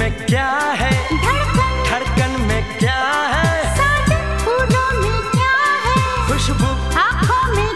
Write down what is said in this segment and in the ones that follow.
क्या है? धड़कन। धड़कन में क्या है? साजन फूलों में क्या है? खुशबू। आँखों में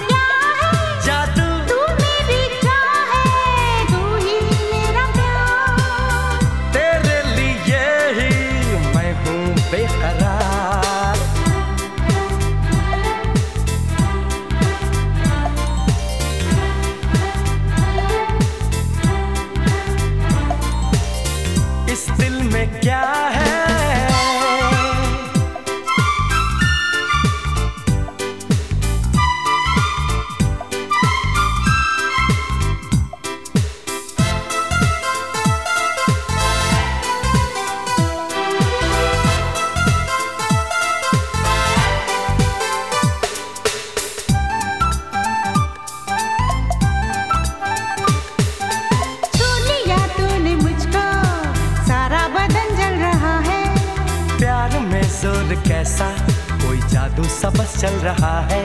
ज़ोर कैसा कोई जादू सबस बस चल रहा है।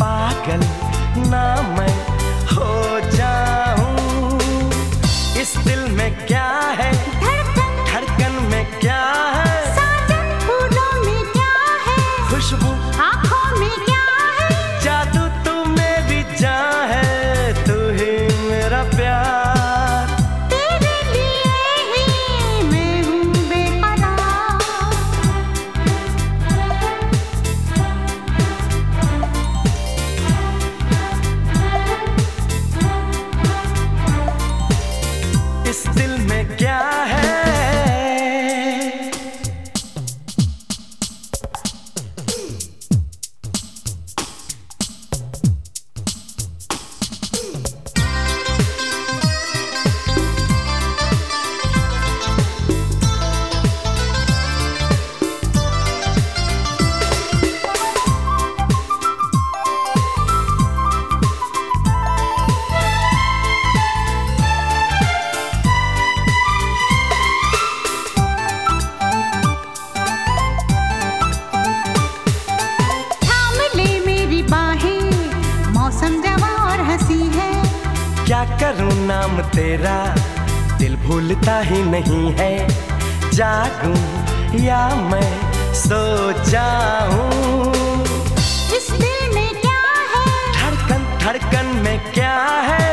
पागल ना मैं हो क्या करूँ नाम तेरा? दिल भूलता ही नहीं है जागूं या मैं सो जाऊँ? इस दिल में क्या है? धड़कन धड़कन में क्या है?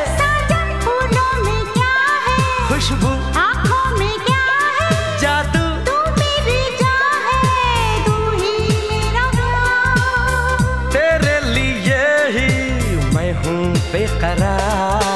फूलों में क्या है? खुशबू आँखों में क्या है? जादू तू मेरी जान है तू ही मेरा तेरे लिए ही मैं हूँ बेकरार।